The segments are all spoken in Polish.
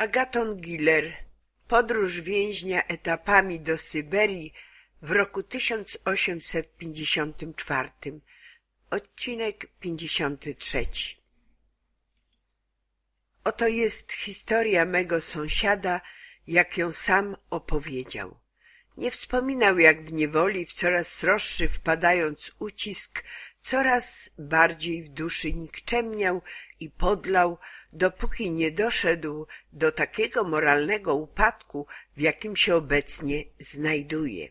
Agaton Giller Podróż więźnia etapami do Syberii w roku 1854 Odcinek 53 Oto jest historia mego sąsiada, jak ją sam opowiedział. Nie wspominał, jak w niewoli, w coraz sroższy wpadając ucisk, coraz bardziej w duszy nikczemniał i podlał, dopóki nie doszedł do takiego moralnego upadku, w jakim się obecnie znajduje.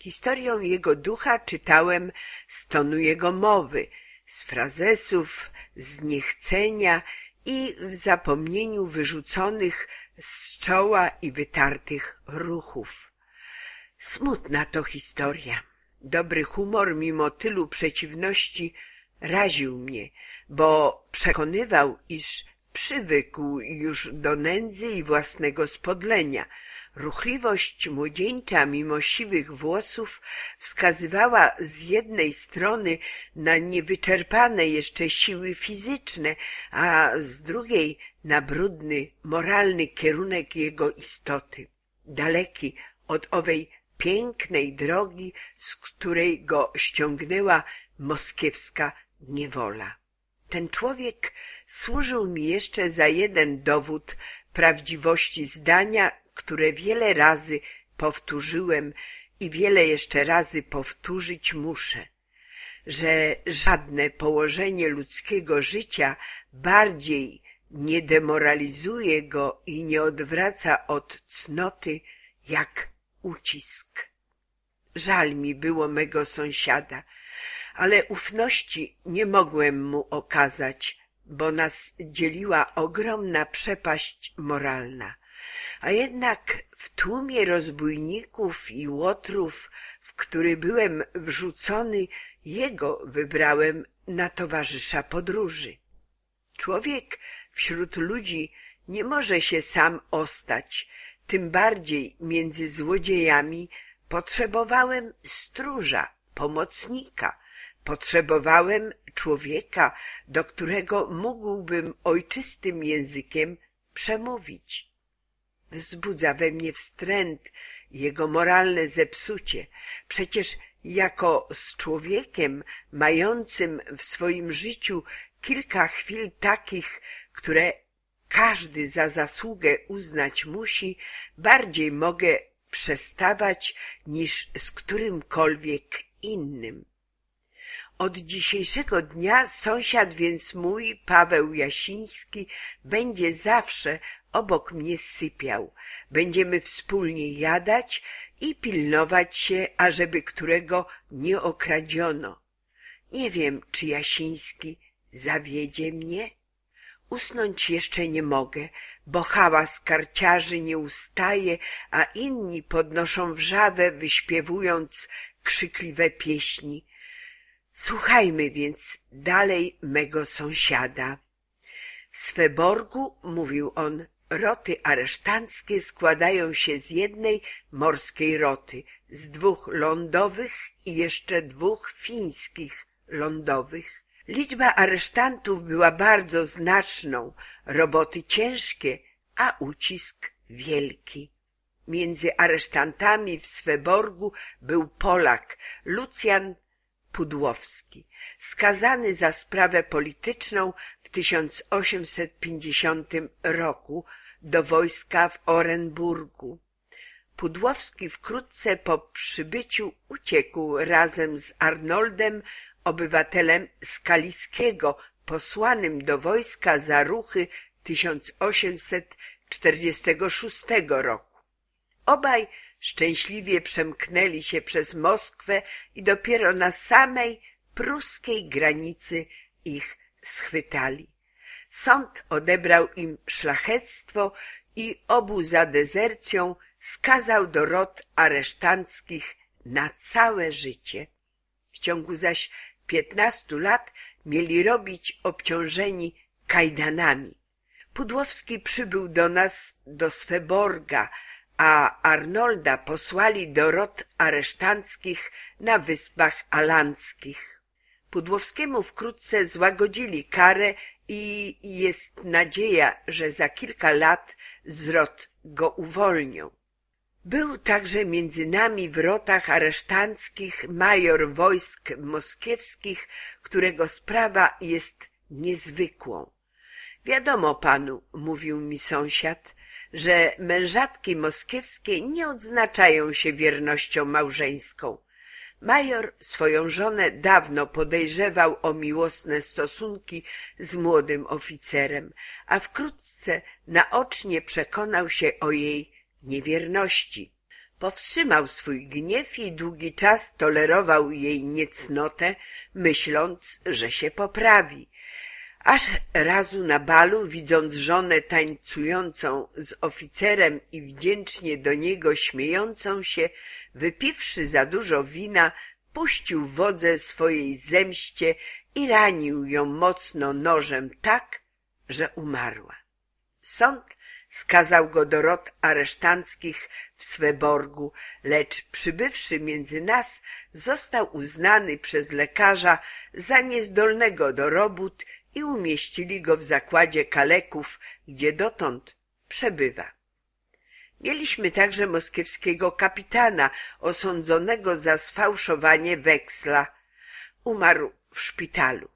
Historią jego ducha czytałem z tonu jego mowy, z frazesów, z niechcenia i w zapomnieniu wyrzuconych z czoła i wytartych ruchów. Smutna to historia. Dobry humor mimo tylu przeciwności raził mnie, bo przekonywał, iż przywykł już do nędzy i własnego spodlenia. Ruchliwość młodzieńcza mimo siwych włosów wskazywała z jednej strony na niewyczerpane jeszcze siły fizyczne, a z drugiej na brudny, moralny kierunek jego istoty, daleki od owej pięknej drogi, z której go ściągnęła moskiewska niewola. Ten człowiek służył mi jeszcze za jeden dowód prawdziwości zdania, które wiele razy powtórzyłem i wiele jeszcze razy powtórzyć muszę, że żadne położenie ludzkiego życia bardziej nie demoralizuje go i nie odwraca od cnoty jak ucisk. Żal mi było mego sąsiada, ale ufności nie mogłem mu okazać, bo nas dzieliła ogromna przepaść moralna. A jednak w tłumie rozbójników i łotrów, w który byłem wrzucony, jego wybrałem na towarzysza podróży. Człowiek wśród ludzi nie może się sam ostać, tym bardziej między złodziejami potrzebowałem stróża, pomocnika, potrzebowałem człowieka, do którego mógłbym ojczystym językiem przemówić. Wzbudza we mnie wstręt jego moralne zepsucie. Przecież jako z człowiekiem mającym w swoim życiu kilka chwil takich, które każdy za zasługę uznać musi, bardziej mogę przestawać niż z którymkolwiek innym. Od dzisiejszego dnia sąsiad więc mój, Paweł Jasiński, będzie zawsze obok mnie sypiał. Będziemy wspólnie jadać i pilnować się, ażeby którego nie okradziono. Nie wiem, czy Jasiński zawiedzie mnie? Usnąć jeszcze nie mogę, bo hałas karciarzy nie ustaje, a inni podnoszą wrzawę, wyśpiewując krzykliwe pieśni. Słuchajmy więc dalej mego sąsiada. W Sveborgu, mówił on, roty aresztanckie składają się z jednej morskiej roty, z dwóch lądowych i jeszcze dwóch fińskich lądowych. Liczba aresztantów była bardzo znaczną, roboty ciężkie, a ucisk wielki. Między aresztantami w Sveborgu był Polak, Lucjan Pudłowski, skazany za sprawę polityczną w 1850 roku do wojska w Orenburgu. Pudłowski wkrótce po przybyciu uciekł razem z Arnoldem, obywatelem Skaliskiego, posłanym do wojska za ruchy 1846 roku. Obaj szczęśliwie przemknęli się przez Moskwę i dopiero na samej pruskiej granicy ich schwytali. Sąd odebrał im szlachectwo i obu za dezercją skazał do rot aresztanckich na całe życie. W ciągu zaś piętnastu lat mieli robić obciążeni kajdanami. Pudłowski przybył do nas do Sveborga, a Arnolda posłali do rot aresztanckich na Wyspach Alandzkich. Pudłowskiemu wkrótce złagodzili karę i jest nadzieja, że za kilka lat z rot go uwolnią. Był także między nami w rotach aresztanckich major wojsk moskiewskich, którego sprawa jest niezwykłą. Wiadomo panu, mówił mi sąsiad, że mężatki moskiewskie nie odznaczają się wiernością małżeńską. Major swoją żonę dawno podejrzewał o miłosne stosunki z młodym oficerem, a wkrótce naocznie przekonał się o jej niewierności. Powstrzymał swój gniew i długi czas tolerował jej niecnotę, myśląc, że się poprawi. Aż razu na balu, widząc żonę tańcującą z oficerem i wdzięcznie do niego śmiejącą się, wypiwszy za dużo wina, puścił wodze swojej zemście i ranił ją mocno nożem tak, że umarła. Sąd skazał go do rot aresztanckich w Sveborgu, lecz przybywszy między nas, został uznany przez lekarza za niezdolnego do robót i umieścili go w zakładzie kaleków, gdzie dotąd przebywa. Mieliśmy także moskiewskiego kapitana osądzonego za sfałszowanie weksla. Umarł w szpitalu.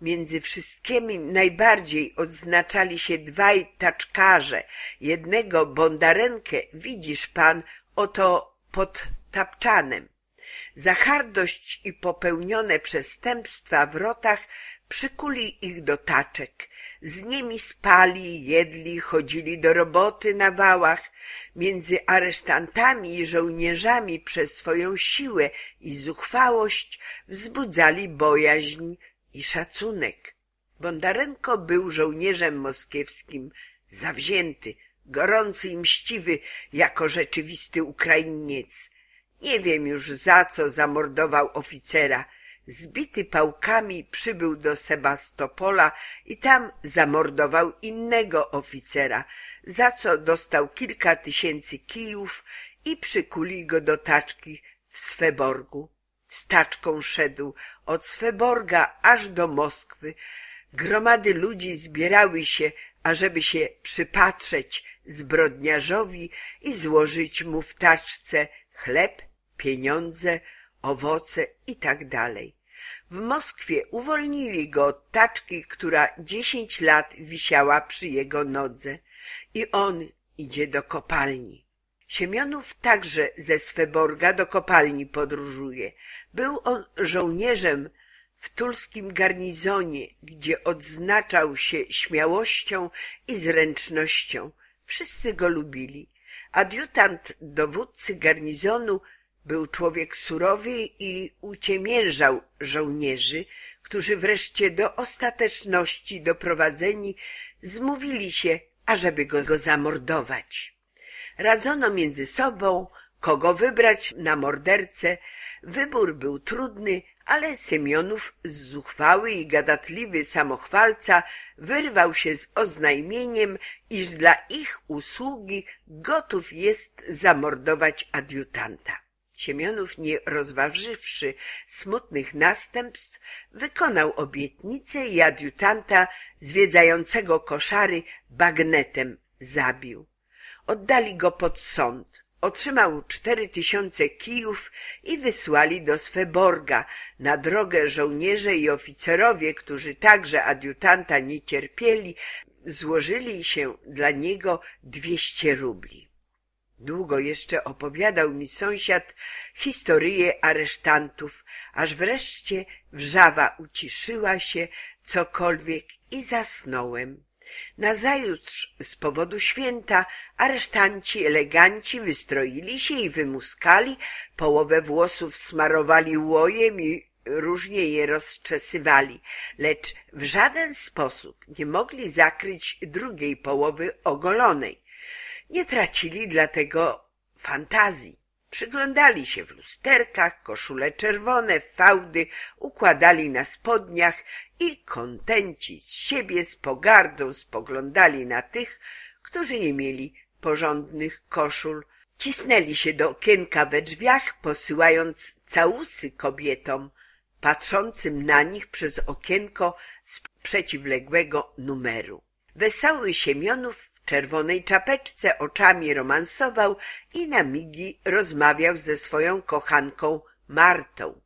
Między wszystkimi najbardziej odznaczali się dwaj taczkarze. Jednego Bondarenkę widzisz pan oto pod tapczanem. Za hardość i popełnione przestępstwa w rotach przykuli ich do taczek. Z nimi spali, jedli, chodzili do roboty na wałach. Między aresztantami i żołnierzami przez swoją siłę i zuchwałość wzbudzali bojaźń i szacunek. Bondarenko był żołnierzem moskiewskim, zawzięty, gorący i mściwy jako rzeczywisty Ukrainiec. Nie wiem już za co zamordował oficera. Zbity pałkami przybył do Sebastopola i tam zamordował innego oficera, za co dostał kilka tysięcy kijów i przykuli go do taczki w Sveborgu. Staczką szedł od Sveborga aż do Moskwy. Gromady ludzi zbierały się, ażeby się przypatrzeć zbrodniarzowi i złożyć mu w taczce chleb, pieniądze, owoce i tak. W Moskwie uwolnili go od taczki, która dziesięć lat wisiała przy jego nodze i on idzie do kopalni. Siemionów także ze Sveborga do kopalni podróżuje. Był on żołnierzem w tulskim garnizonie, gdzie odznaczał się śmiałością i zręcznością. Wszyscy go lubili. Adiutant dowódcy garnizonu był człowiek surowy i uciemiężał żołnierzy, którzy wreszcie do ostateczności doprowadzeni zmówili się, ażeby go, go zamordować. Radzono między sobą, kogo wybrać na mordercę. Wybór był trudny, ale Semionów, zuchwały i gadatliwy samochwalca, wyrwał się z oznajmieniem, iż dla ich usługi gotów jest zamordować adiutanta. Siemionów, nie rozważywszy smutnych następstw, wykonał obietnicę i adiutanta zwiedzającego koszary bagnetem zabił. Oddali go pod sąd. Otrzymał cztery tysiące kijów i wysłali do Sveborga. Na drogę żołnierze i oficerowie, którzy także adiutanta nie cierpieli, złożyli się dla niego dwieście rubli. Długo jeszcze opowiadał mi sąsiad historię aresztantów, aż wreszcie wrzawa uciszyła się cokolwiek i zasnąłem. Nazajutrz z powodu święta aresztanci eleganci wystroili się i wymuskali, połowę włosów smarowali łojem i różnie je rozczesywali, lecz w żaden sposób nie mogli zakryć drugiej połowy ogolonej. Nie tracili dlatego fantazji. Przyglądali się w lusterkach, koszule czerwone, fałdy układali na spodniach i kontenci z siebie z pogardą spoglądali na tych, którzy nie mieli porządnych koszul. Cisnęli się do okienka we drzwiach, posyłając całusy kobietom, patrzącym na nich przez okienko z przeciwległego numeru. Wesoły Siemionów czerwonej czapeczce oczami romansował i na migi rozmawiał ze swoją kochanką Martą.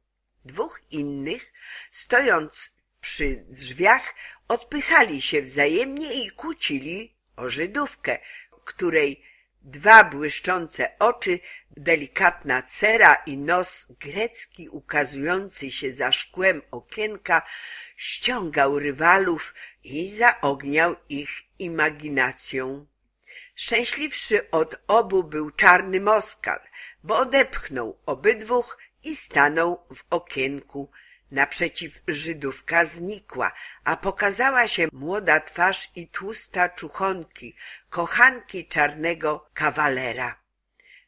Dwóch innych, stojąc przy drzwiach, odpychali się wzajemnie i kłócili o Żydówkę, której dwa błyszczące oczy, delikatna cera i nos grecki ukazujący się za szkłem okienka ściągał rywalów i zaogniał ich imaginacją. Szczęśliwszy od obu był czarny moskal, bo odepchnął obydwóch i stanął w okienku. Naprzeciw Żydówka znikła, a pokazała się młoda twarz i tłusta czuchonki, kochanki czarnego kawalera.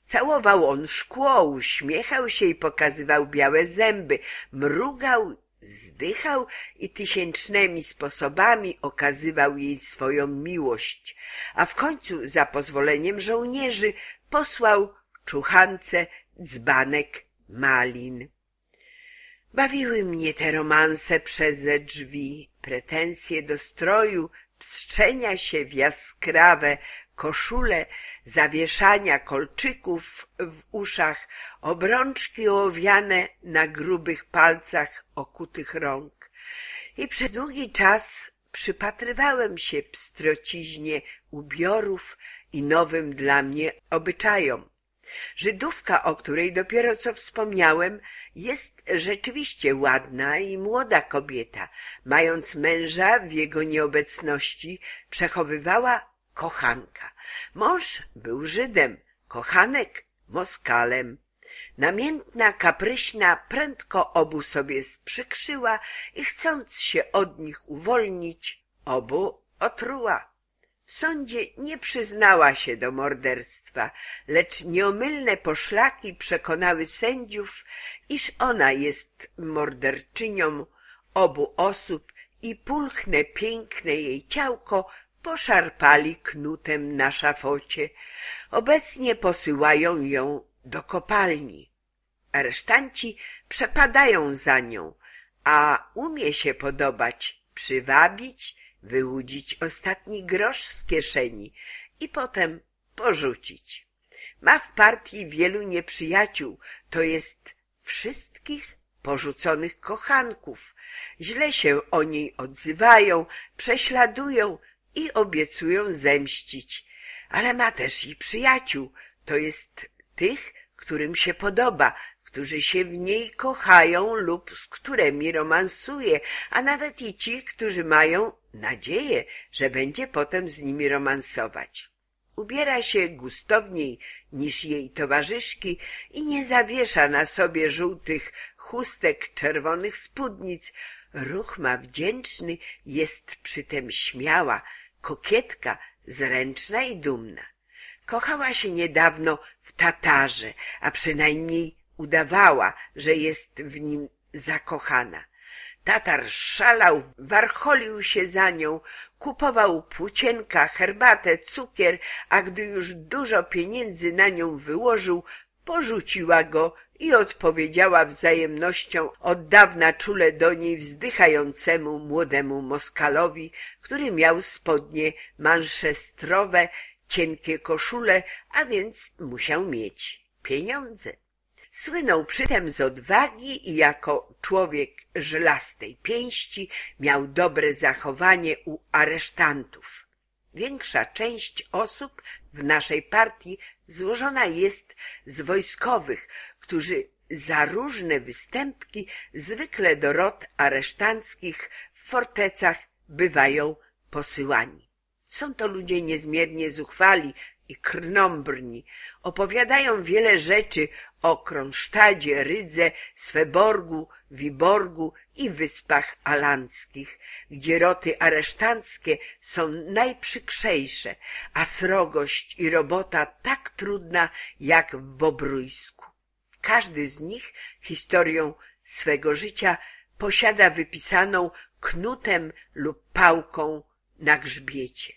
Całował on szkło, uśmiechał się i pokazywał białe zęby, mrugał, zdychał i tysięcznymi sposobami okazywał jej swoją miłość, a w końcu za pozwoleniem żołnierzy posłał czuchance dzbanek malin. Bawiły mnie te romanse przez drzwi, pretensje do stroju, pstrzenia się w jaskrawe koszule, zawieszania kolczyków w uszach, obrączki ołowiane na grubych palcach okutych rąk. I przez długi czas przypatrywałem się pstrociźnie ubiorów i nowym dla mnie obyczajom. Żydówka, o której dopiero co wspomniałem, jest rzeczywiście ładna i młoda kobieta. Mając męża w jego nieobecności, przechowywała kochanka. Mąż był Żydem, kochanek Moskalem. Namiętna, kapryśna prędko obu sobie sprzykrzyła i chcąc się od nich uwolnić, obu otruła. W sądzie nie przyznała się do morderstwa, lecz nieomylne poszlaki przekonały sędziów, iż ona jest morderczynią obu osób i pulchne, piękne jej ciałko poszarpali knutem na szafocie. Obecnie posyłają ją do kopalni. Aresztanci przepadają za nią, a umie się podobać, przywabić wyłudzić ostatni grosz z kieszeni i potem porzucić. Ma w partii wielu nieprzyjaciół, to jest wszystkich porzuconych kochanków. Źle się o niej odzywają, prześladują i obiecują zemścić. Ale ma też i przyjaciół, to jest tych, którym się podoba, którzy się w niej kochają lub z którymi romansuje, a nawet i ci, którzy mają nadzieję, że będzie potem z nimi romansować. Ubiera się gustowniej niż jej towarzyszki i nie zawiesza na sobie żółtych chustek, czerwonych spódnic. Ruch ma wdzięczny, jest przytem śmiała, kokietka, zręczna i dumna. Kochała się niedawno w Tatarze, a przynajmniej udawała, że jest w nim zakochana. Tatar szalał, warcholił się za nią, kupował płócienka, herbatę, cukier, a gdy już dużo pieniędzy na nią wyłożył, porzuciła go i odpowiedziała wzajemnością od dawna czule do niej wzdychającemu młodemu Moskalowi, który miał spodnie manszestrowe, cienkie koszule, a więc musiał mieć pieniądze. Słynął przytem z odwagi i jako człowiek żelastej pięści miał dobre zachowanie u aresztantów. Większa część osób w naszej partii złożona jest z wojskowych, którzy za różne występki zwykle do rot aresztanckich w fortecach bywają posyłani. Są to ludzie niezmiernie zuchwali i krnąbrni. Opowiadają wiele rzeczy o Kronsztadzie, Rydze, Sveborgu, Wiborgu i Wyspach Alandzkich, gdzie roty aresztanckie są najprzykrzejsze, a srogość i robota tak trudna jak w Bobrójsku. Każdy z nich historią swego życia posiada wypisaną knutem lub pałką na grzbiecie.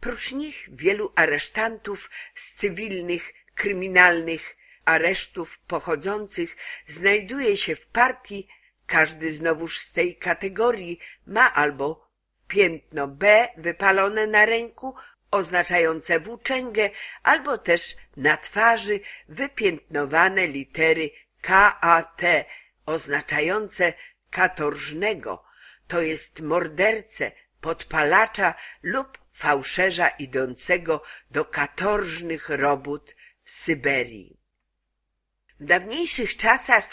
Prócz nich wielu aresztantów z cywilnych, kryminalnych aresztów pochodzących znajduje się w partii, każdy znowuż z tej kategorii ma albo piętno B wypalone na ręku oznaczające włóczęgę albo też na twarzy wypiętnowane litery KAT oznaczające katorżnego, to jest mordercę, podpalacza lub fałszerza idącego do katorżnych robót w Syberii. W dawniejszych czasach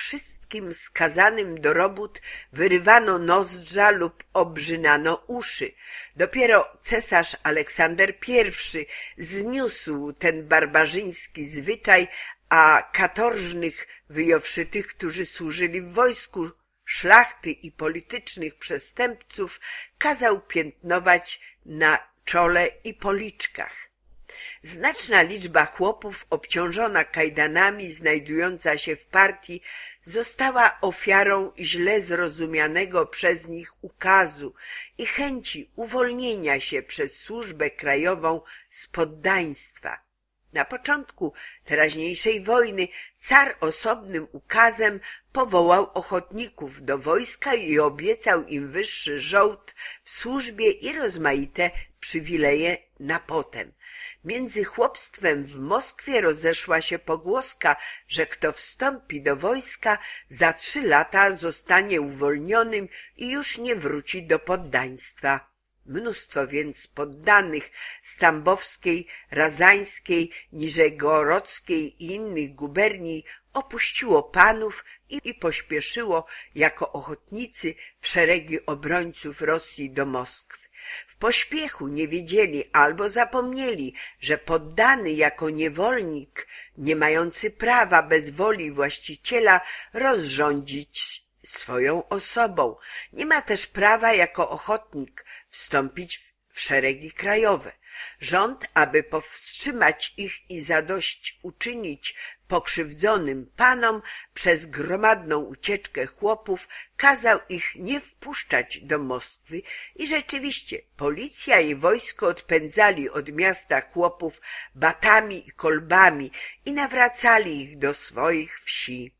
wszystkim skazanym do robót wyrywano nozdrza lub obrzynano uszy. Dopiero cesarz Aleksander I zniósł ten barbarzyński zwyczaj, a katorżnych, wyjąwszy tych, którzy służyli w wojsku, szlachty i politycznych przestępców, kazał piętnować na czole i policzkach. Znaczna liczba chłopów obciążona kajdanami znajdująca się w partii została ofiarą źle zrozumianego przez nich ukazu i chęci uwolnienia się przez służbę krajową z poddaństwa. Na początku teraźniejszej wojny car osobnym ukazem powołał ochotników do wojska i obiecał im wyższy żołd w służbie i rozmaite przywileje na potem. Między chłopstwem w Moskwie rozeszła się pogłoska, że kto wstąpi do wojska, za trzy lata zostanie uwolnionym i już nie wróci do poddaństwa. Mnóstwo więc poddanych z Tambowskiej, Razańskiej, Niżegorockiej i innych guberni opuściło panów i, i pośpieszyło jako ochotnicy w szeregi obrońców Rosji do Moskwy. Pośpiechu nie wiedzieli albo zapomnieli, że poddany jako niewolnik, nie mający prawa bez woli właściciela rozrządzić swoją osobą, nie ma też prawa jako ochotnik wstąpić w szeregi krajowe. Rząd, aby powstrzymać ich i zadość uczynić pokrzywdzonym panom przez gromadną ucieczkę chłopów kazał ich nie wpuszczać do Moskwy i rzeczywiście policja i wojsko odpędzali od miasta chłopów batami i kolbami i nawracali ich do swoich wsi.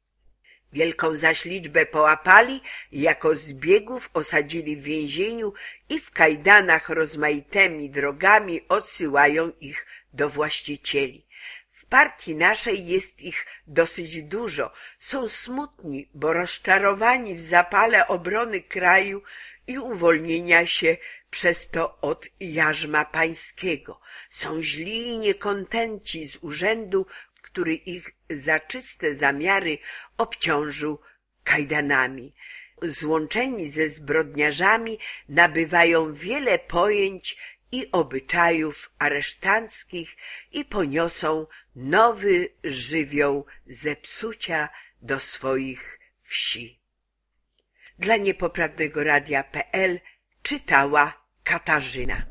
Wielką zaś liczbę połapali jako zbiegów osadzili w więzieniu i w kajdanach rozmaitymi drogami odsyłają ich do właścicieli. Partii naszej jest ich dosyć dużo. Są smutni, bo rozczarowani w zapale obrony kraju i uwolnienia się przez to od jarzma pańskiego. Są źli i niekontenci z urzędu, który ich za czyste zamiary obciążył kajdanami. Złączeni ze zbrodniarzami nabywają wiele pojęć i obyczajów aresztanckich i poniosą nowy żywioł zepsucia do swoich wsi. Dla niepoprawnego radia.pl czytała Katarzyna.